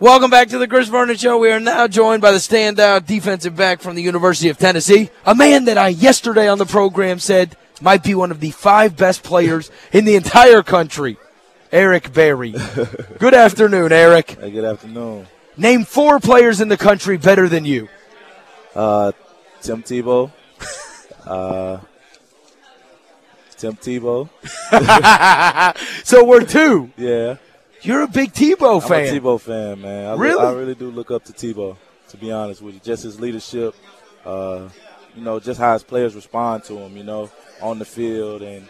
Welcome back to the Chris Vernon Show. We are now joined by the standout defensive back from the University of Tennessee, a man that I yesterday on the program said might be one of the five best players in the entire country, Eric Berry. good afternoon, Eric. Hey, good afternoon. Name four players in the country better than you. Uh, Tim Tebow. uh, Tim Tebow. so we're two. Yeah. You're a big Tebow fan. I'm fan. a Tebow fan, man. I, Really? I really do look up to Tebow, to be honest with you. Just his leadership, uh, you know, just how his players respond to him, you know, on the field and,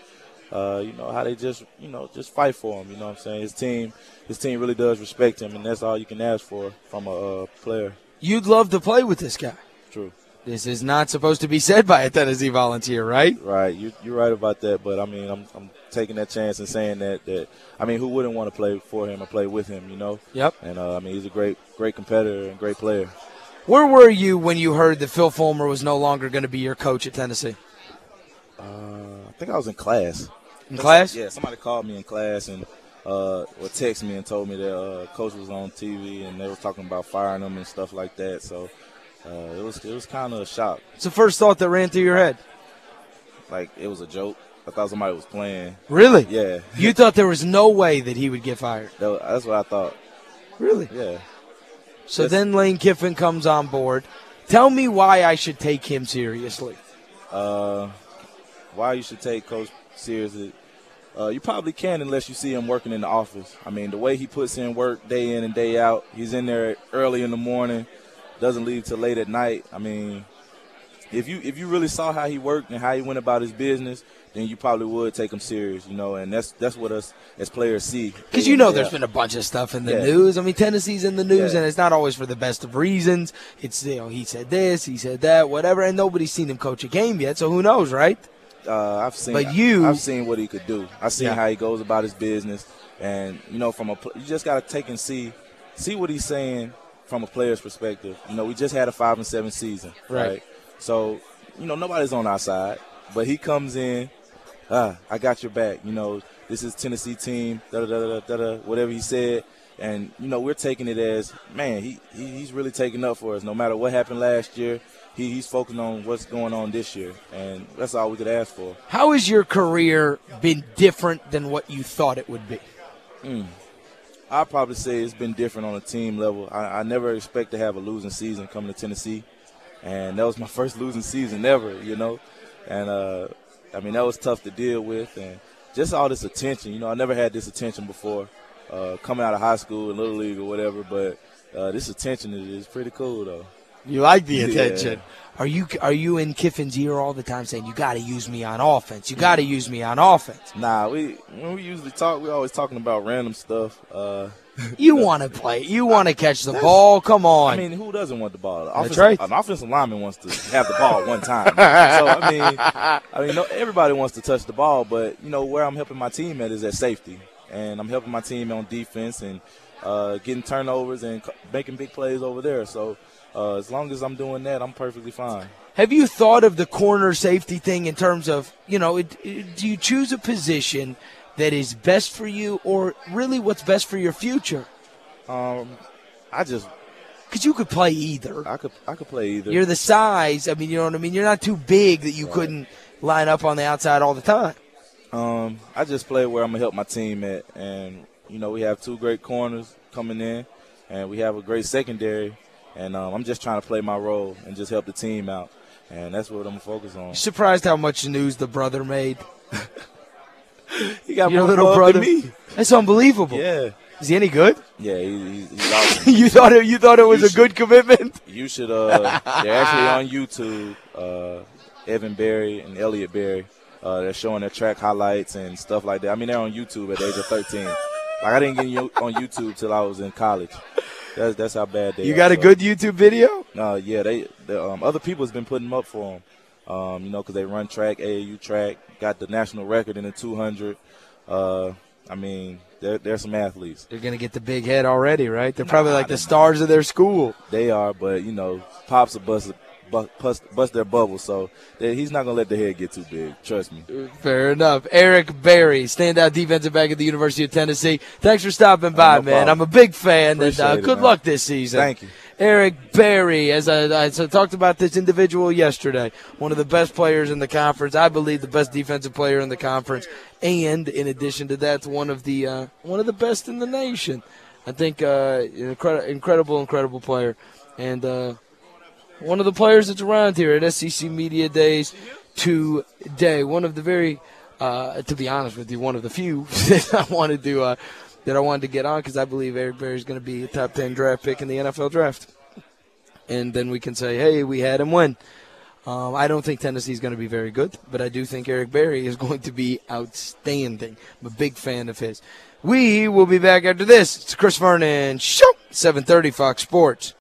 uh, you know, how they just, you know, just fight for him, you know what I'm saying? His team, his team really does respect him, and that's all you can ask for from a uh, player. You'd love to play with this guy. True. This is not supposed to be said by a Tennessee volunteer, right? Right, you, you're right about that. But I mean, I'm, I'm taking that chance and saying that that I mean, who wouldn't want to play for him or play with him? You know. Yep. And uh, I mean, he's a great great competitor and great player. Where were you when you heard that Phil Fulmer was no longer going to be your coach at Tennessee? Uh, I think I was in class. In class? Yeah, somebody called me in class and uh, or texted me and told me that uh, coach was on TV and they were talking about firing him and stuff like that. So uh, it was it was kind of a shock. It's the first thought that ran through your head. Like it was a joke. I thought somebody was playing. Really? Yeah, You thought there was no way that he would get fired. That wa- that's what I thought. Really? Yeah. So then Lane Kiffin comes on board. Tell me why I should take him seriously. uh, why you should take Coach seriously. Uh, you probably can unless you see him working in the office. I mean, the way he puts in work day in and day out, he's in there early in the morning, doesn't leave till late at night. I mean, if you if you really saw how he worked and how he went about his business, then you probably would take him serious, you know. And that's that's what us as players see. Because you know there's been a bunch of stuff in the Yeah. news. I mean, Tennessee's in the news, Yeah. and it's not always for the best of reasons. It's, you know, he said this, he said that, whatever, and nobody's seen him coach a game yet, so who knows, right? uh, I've seen. But you- I've seen what he could do. I've seen Yeah. how he goes about his business, and you know, from a you just got to take and see, see what he's saying from a player's perspective. You know, we just had a five and seven season, Right. right? So, you know, nobody's on our side, but he comes in. Ah, I got your back. You know, this is Tennessee team. Da da da da da da. Whatever he said. And you know we're taking it as man. He, he he's really taking up for us. No matter what happened last year, he, he's focusing on what's going on this year, and that's all we could ask for. How has your career been different than what you thought it would be? I'd probably say it's been different on a team level. I, I never expect to have a losing season coming to Tennessee, and that was my first losing season ever, you know. And uh, I mean that was tough to deal with, and just all this attention. You know, I never had this attention before, uh, coming out of high school and little league or whatever. But uh, this attention is, is pretty cool, though. You like the Yeah. Are you are you in Kiffin's ear all the time saying you got to use me on offense? You got to use me on offense. Nah, we when we usually talk, we always talking about random stuff. Uh, You want to play. You want to catch the ball. Come on. I mean, who doesn't want the ball? Offensive- right. An offensive lineman wants to have the ball one time. so I mean, I mean, no, everybody wants to touch the ball, but you know where I'm helping my team at is at safety, and I'm helping my team on defense and uh, getting turnovers and making big plays over there. So uh, as long as I'm doing that, I'm perfectly fine. Have you thought of the corner safety thing in terms of, you know, it, it- do you choose a position that is best for you or really what's best for your future? Um, I just Because you could play either. I could I could play either. You're the size. I mean, you know what I mean? You're not too big that you couldn't line up on the outside all the time. Um, I just play where I'm gonna help my team at, and you know we have two great corners coming in, and we have a great secondary, and um, I'm just trying to play my role and just help the team out, and that's what I'm gonna focus on. Surprised how much news the brother made. He got Your more little brother. than me. That's unbelievable. Yeah, Is he any good? yeah, he, he's awesome. you thought it, you thought it was You a should- good commitment? you should. Uh, they're actually on YouTube. Uh, Evan Berry and Elliot Berry. Uh, they're showing their track highlights and stuff like that. I mean, they're on YouTube at the age of 13. Like I didn't get on YouTube till I was in college. That's that's how bad they. You are, got a so. good YouTube video? Uh, yeah, they the, um, other people's been putting them up for them. Um, you know, because they run track, AAU track, got the national record in the 200. Uh, I mean, they're, they're some athletes. They're gonna get the big head already, right? They're probably like the stars of their school. They are, but you know, pops a bust bust, bust their bubble. So he's not going to let the head get too big. Trust me. Fair enough. Eric Berry, standout defensive back at the University of Tennessee. Thanks for stopping by, no man. problem. I'm a big fan. and uh, Appreciate it, good luck this season. Thank you. Eric Berry, as I, I talked about this individual yesterday, one of the best players in the conference. I believe the best defensive player in the conference, and in addition to that, one of the uh, one of the best in the nation. I think uh, an incredible, incredible, incredible player, and uh, one of the players that's around here at SEC Media Days today. One of the very, uh, to be honest with you, one of the few that I wanted to uh, that I wanted to get on because I believe Eric Berry is going to be a top ten draft pick in the NFL draft, and then we can say, hey, we had him win. Um, I don't think Tennessee's going to be very good, but I do think Eric Berry is going to be outstanding. I'm a big fan of his. We will be back after this. It's Chris Vernon Show, 730 Fox Sports.